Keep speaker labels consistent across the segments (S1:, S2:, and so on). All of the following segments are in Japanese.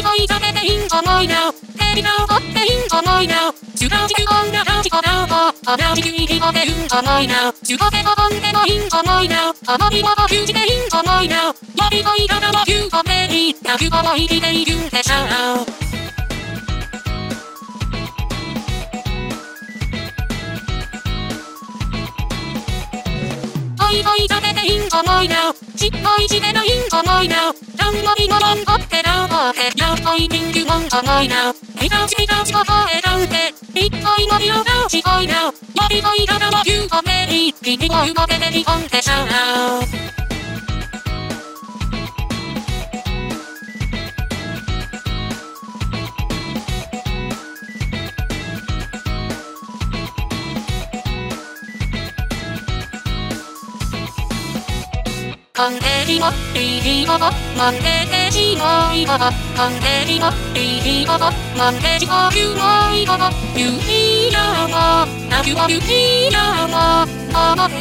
S1: ていいんじゃないなテレビなっていいんじゃないなシュガー地球こんな感じかな花地球に決まってるんじゃないなシュガーで遊んでないいんじゃないな花火は球児でいいんじゃないなやりたい方は急がめに100番は生きているんでしょういはい食べていいんじゃないな失敗してないんじゃないなたんまりのなんかってなーってやっぱり人気なんじゃないなピタチピタチが変えなんて一体何をが違いなやりたい方は言うために君は生まれて日本でしょうカユマユミヤマママヘ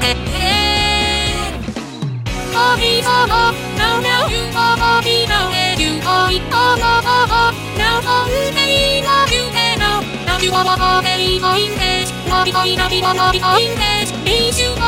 S1: ヘヘ神様ナナユママビナエユマイタマババナマンデイマユヘナナユマママデイマインデスマビタイナビママビタインデスリシュマデ自然愛でいないんですあべなはみななななへるいまなひないちかななははしゅゆはみなななななんまひなさて